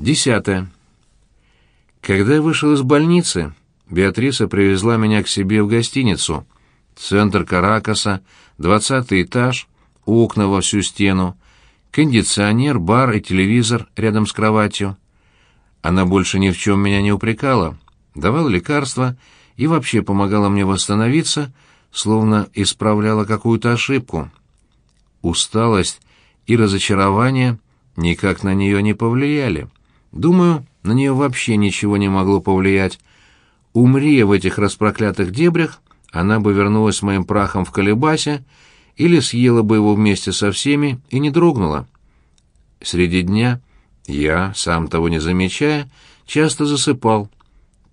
Десятое. Когда я вышел из больницы, Беатриса привезла меня к себе в гостиницу. Центр Каракаса, двадцатый этаж, окна во всю стену, кондиционер, бар и телевизор рядом с кроватью. Она больше ни в чем меня не упрекала, давала лекарства и вообще помогала мне восстановиться, словно исправляла какую-то ошибку. Усталость и разочарование никак на нее не повлияли. Думаю, на нее вообще ничего не могло повлиять. Умри в этих распроклятых дебрях, она бы вернулась моим прахом в колебасе или съела бы его вместе со всеми и не дрогнула. Среди дня я, сам того не замечая, часто засыпал.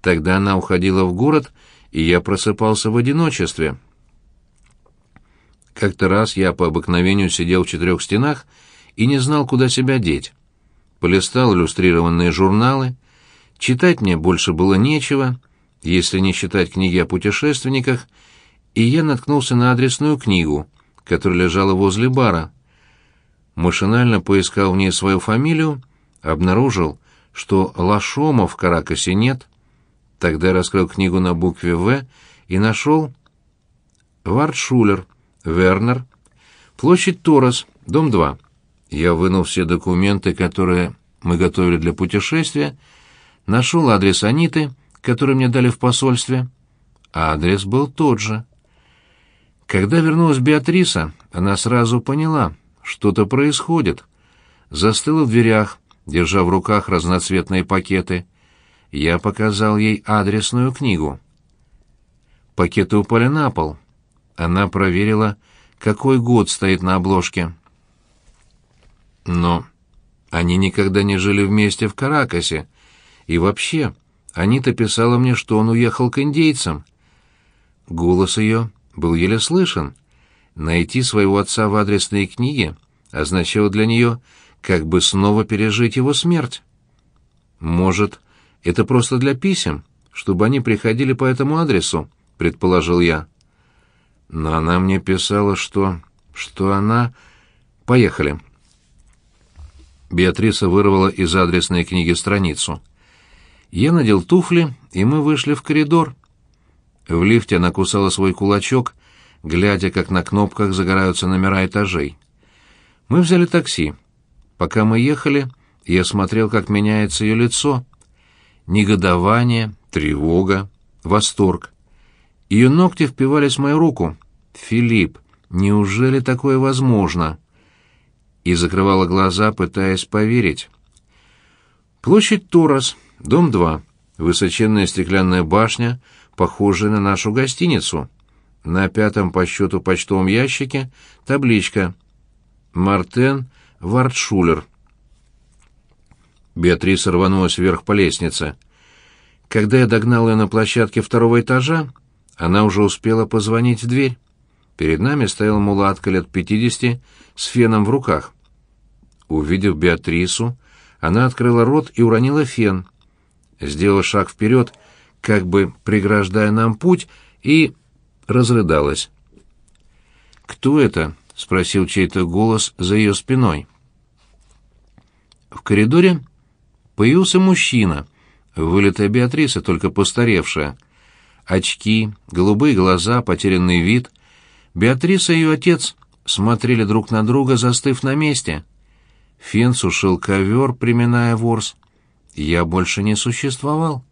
Тогда она уходила в город, и я просыпался в одиночестве. Как-то раз я по обыкновению сидел в четырех стенах и не знал, куда себя деть полистал иллюстрированные журналы. Читать мне больше было нечего, если не считать книги о путешественниках, и я наткнулся на адресную книгу, которая лежала возле бара. Машинально поискал в ней свою фамилию, обнаружил, что Лашома в Каракасе нет. Тогда раскрыл книгу на букве «В» и нашел Вартшулер, Вернер, площадь Торос, дом 2. Я вынул все документы, которые мы готовили для путешествия, нашел адрес Аниты, который мне дали в посольстве. А адрес был тот же. Когда вернулась Беатриса, она сразу поняла, что-то происходит. Застыла в дверях, держа в руках разноцветные пакеты. Я показал ей адресную книгу. Пакеты упали на пол. Она проверила, какой год стоит на обложке. Но они никогда не жили вместе в Каракасе. И вообще, Анита писала мне, что он уехал к индейцам. Голос ее был еле слышен. Найти своего отца в адресной книге означало для нее как бы снова пережить его смерть. Может, это просто для писем, чтобы они приходили по этому адресу, предположил я. Но она мне писала, что... что она... Поехали. Беатриса вырвала из адресной книги страницу. Я надел туфли, и мы вышли в коридор. В лифте она кусала свой кулачок, глядя, как на кнопках загораются номера этажей. Мы взяли такси. Пока мы ехали, я смотрел, как меняется ее лицо. Негодование, тревога, восторг. Ее ногти впивались в мою руку. «Филипп, неужели такое возможно?» И закрывала глаза, пытаясь поверить. Площадь Турос, дом 2, высоченная стеклянная башня, похожая на нашу гостиницу. На пятом по счету почтовом ящике табличка «Мартен Вартшулер». Беатриса рванулась вверх по лестнице. Когда я догнал ее на площадке второго этажа, она уже успела позвонить в дверь. Перед нами стояла мулатка лет пятидесяти с феном в руках. Увидев Беатрису, она открыла рот и уронила фен. Сделала шаг вперед, как бы преграждая нам путь, и разрыдалась. «Кто это?» — спросил чей-то голос за ее спиной. В коридоре появился мужчина, вылитая Беатриса, только постаревшая. Очки, голубые глаза, потерянный вид. Беатриса и ее отец смотрели друг на друга, застыв на месте — Фен сушил ковер, приминая ворс. Я больше не существовал.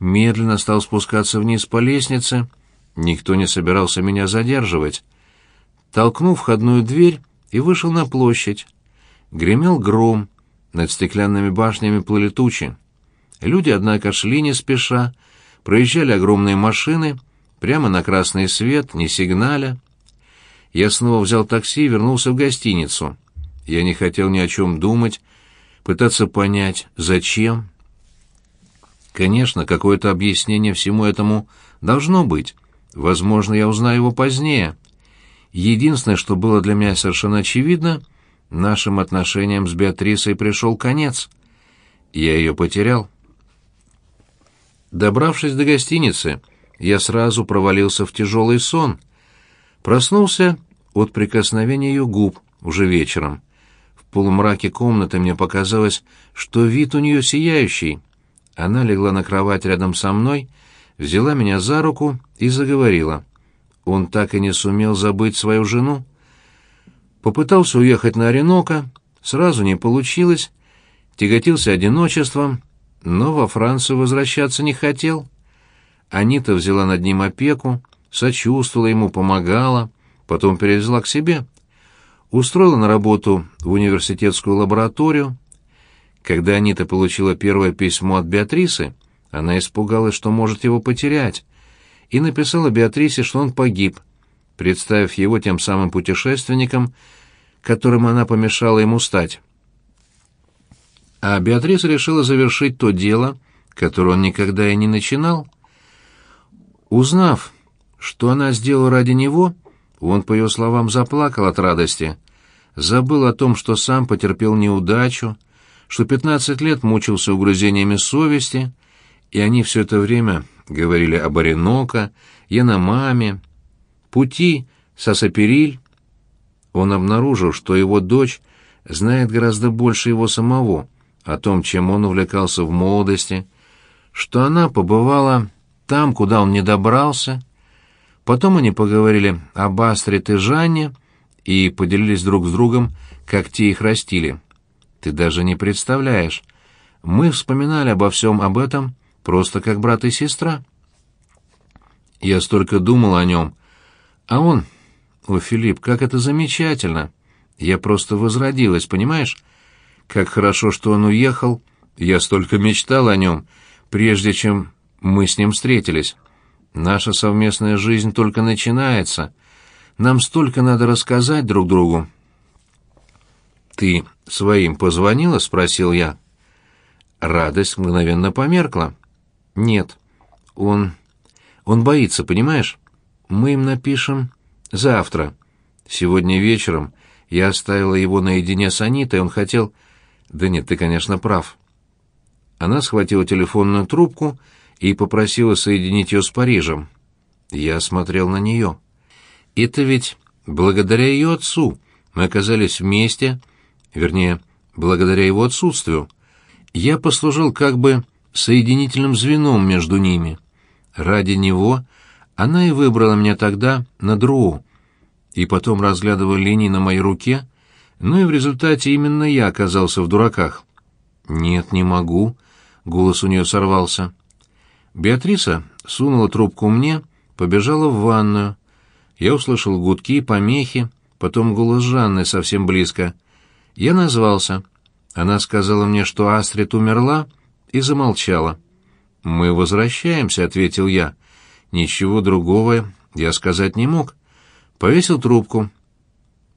Медленно стал спускаться вниз по лестнице. Никто не собирался меня задерживать. Толкнув входную дверь и вышел на площадь. Гремел гром, над стеклянными башнями плыли тучи. Люди, однако, шли не спеша, проезжали огромные машины, прямо на красный свет, не сигналя. Я снова взял такси и вернулся в гостиницу. Я не хотел ни о чем думать, пытаться понять, зачем. Конечно, какое-то объяснение всему этому должно быть. Возможно, я узнаю его позднее. Единственное, что было для меня совершенно очевидно, нашим отношениям с Беатрисой пришел конец. Я ее потерял. Добравшись до гостиницы, я сразу провалился в тяжелый сон. Проснулся от прикосновения ее губ уже вечером полумраке комнаты мне показалось, что вид у нее сияющий. Она легла на кровать рядом со мной, взяла меня за руку и заговорила. Он так и не сумел забыть свою жену. Попытался уехать на Оренока, сразу не получилось, тяготился одиночеством, но во Францию возвращаться не хотел. Анита взяла над ним опеку, сочувствовала ему, помогала, потом перевезла к себе. Устроила на работу в университетскую лабораторию. Когда Анита получила первое письмо от Беатрисы, она испугалась, что может его потерять, и написала Беатрисе, что он погиб, представив его тем самым путешественником, которым она помешала ему стать. А Беатриса решила завершить то дело, которое он никогда и не начинал. Узнав, что она сделала ради него, он, по ее словам, заплакал от радости, забыл о том, что сам потерпел неудачу, что пятнадцать лет мучился угрызениями совести, и они все это время говорили об Оренока, Яномаме, пути, Сасапериль. Он обнаружил, что его дочь знает гораздо больше его самого о том, чем он увлекался в молодости, что она побывала там, куда он не добрался. Потом они поговорили об Астрид и Жанне и поделились друг с другом, как те их растили. Ты даже не представляешь. Мы вспоминали обо всем об этом просто как брат и сестра. Я столько думал о нем. А он... О, Филипп, как это замечательно! Я просто возродилась, понимаешь? Как хорошо, что он уехал. Я столько мечтал о нем, прежде чем мы с ним встретились. Наша совместная жизнь только начинается. Нам столько надо рассказать друг другу. «Ты своим позвонила?» — спросил я. Радость мгновенно померкла. «Нет. Он... он боится, понимаешь? Мы им напишем завтра. Сегодня вечером я оставила его наедине с Анитой, он хотел... Да нет, ты, конечно, прав». Она схватила телефонную трубку и попросила соединить ее с Парижем. Я смотрел на нее. Это ведь благодаря ее отцу мы оказались вместе, вернее, благодаря его отсутствию. Я послужил как бы соединительным звеном между ними. Ради него она и выбрала меня тогда на Друу, и потом разглядывая линии на моей руке, ну и в результате именно я оказался в дураках. «Нет, не могу», — голос у нее сорвался. Беатриса сунула трубку мне, побежала в ванную. Я услышал гудки, помехи, потом голос Жанны совсем близко. Я назвался. Она сказала мне, что Астрид умерла, и замолчала. «Мы возвращаемся», — ответил я. Ничего другого я сказать не мог. Повесил трубку.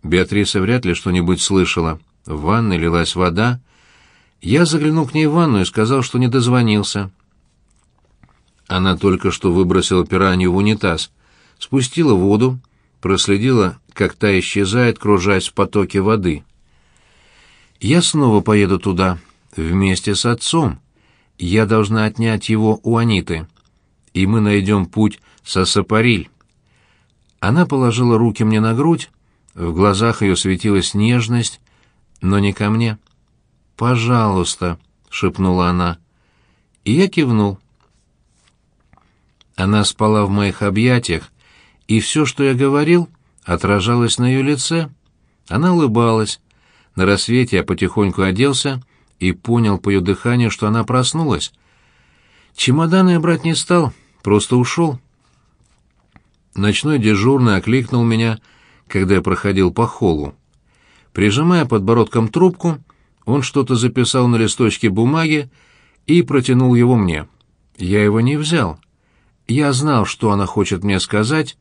Беатриса вряд ли что-нибудь слышала. В ванной лилась вода. Я заглянул к ней в ванну и сказал, что не дозвонился. Она только что выбросила пиранью в унитаз, спустила воду, проследила, как та исчезает, кружась в потоке воды. «Я снова поеду туда, вместе с отцом. Я должна отнять его у Аниты, и мы найдем путь со Сапариль». Она положила руки мне на грудь, в глазах ее светилась нежность, но не ко мне. «Пожалуйста», — шепнула она. И я кивнул. Она спала в моих объятиях, и все, что я говорил, отражалось на ее лице. Она улыбалась. На рассвете я потихоньку оделся и понял по ее дыханию, что она проснулась. Чемоданы я брать не стал, просто ушел. Ночной дежурный окликнул меня, когда я проходил по холлу. Прижимая подбородком трубку, он что-то записал на листочке бумаги и протянул его мне. Я его не взял. Я знал, что она хочет мне сказать,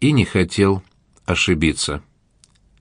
и не хотел ошибиться.